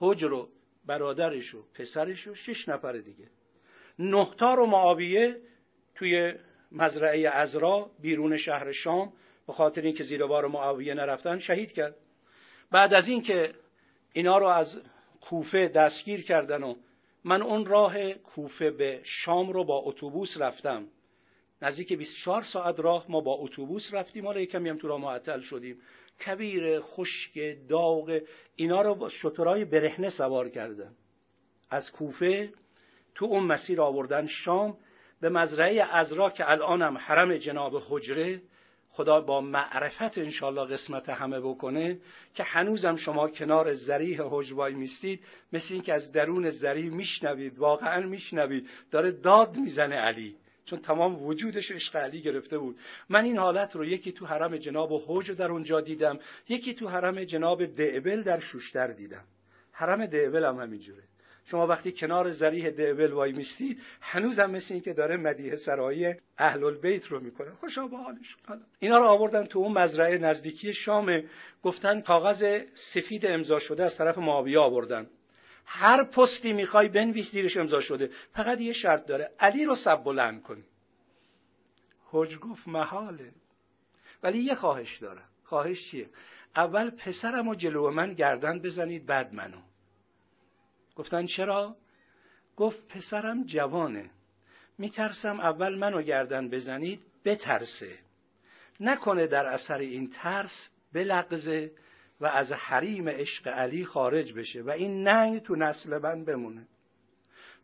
حجر و برادرش و پسرش و شش نفر دیگه. نهتا رو معاویه توی مزرعه ازرا بیرون شهر شام به خاطر اینکه زیر بار معاویه نرفتن شهید کرد. بعد از اینکه اینا رو از کوفه دستگیر کردن و من اون راه کوفه به شام رو با اتوبوس رفتم. نزدیک 24 ساعت راه ما با اتوبوس رفتیم. حالا کمی هم تو راه معطل شدیم. کبیر خشک داغ اینا رو با شترهای برهنه سوار کردن. از کوفه تو اون مسیر آوردن شام. به مزرعه ازرا که الانم حرم جناب حجره خدا با معرفت انشالله قسمت همه بکنه که هنوزم شما کنار زریح حجوای میستید. مثل اینکه از درون زریح میشنوید واقعا میشنوید. داره داد می‌زنه علی. چون تمام وجودش عشق علی گرفته بود. من این حالت رو یکی تو حرم جناب حج در اونجا دیدم یکی تو حرم جناب دعبل در شوشتر دیدم. حرم دعبل هم همینجوره. شما وقتی کنار زریح دعبل وای میستید هنوزم مثل این که داره مدیه سرایی اهل البیت رو می‌کنه. خوشا به حالشون. اینا رو آوردن تو اون مزرعه نزدیکی شام گفتن کاغذ سفید امضا شده از طرف معاویه آوردن. هر پستی می‌خوای بنویس زیرش امضا شده. فقط یه شرط داره. علی رو سب بلند کنی حج گفت محاله. ولی یه خواهش دارم. خواهش چیه؟ اول پسرم و جلو من گردن بزنید بعد منو. گفتن چرا؟ گفت پسرم جوانه. میترسم اول منو گردن بزنید بترسه. نکنه در اثر این ترس بلغزه. و از حریم عشق علی خارج بشه و این ننگ تو نسل من بمونه.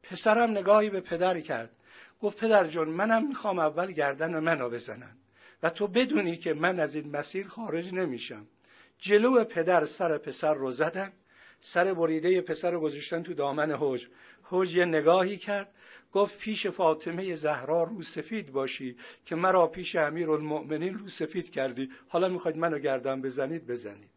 پسرم نگاهی به پدر کرد. گفت پدر جون منم می‌خوام اول گردن منو بزنن و تو بدونی که من از این مسیر خارج نمیشم. جلو پدر سر پسر رو زدن. سر بریده پسر رو گذاشتن تو دامن حج حج یه نگاهی کرد. گفت پیش فاطمه زهرا رو سفید باشی که مرا پیش امیر المؤمنین رو سفید کردی. حالا می‌خواید منو گردن بزنید بزنید.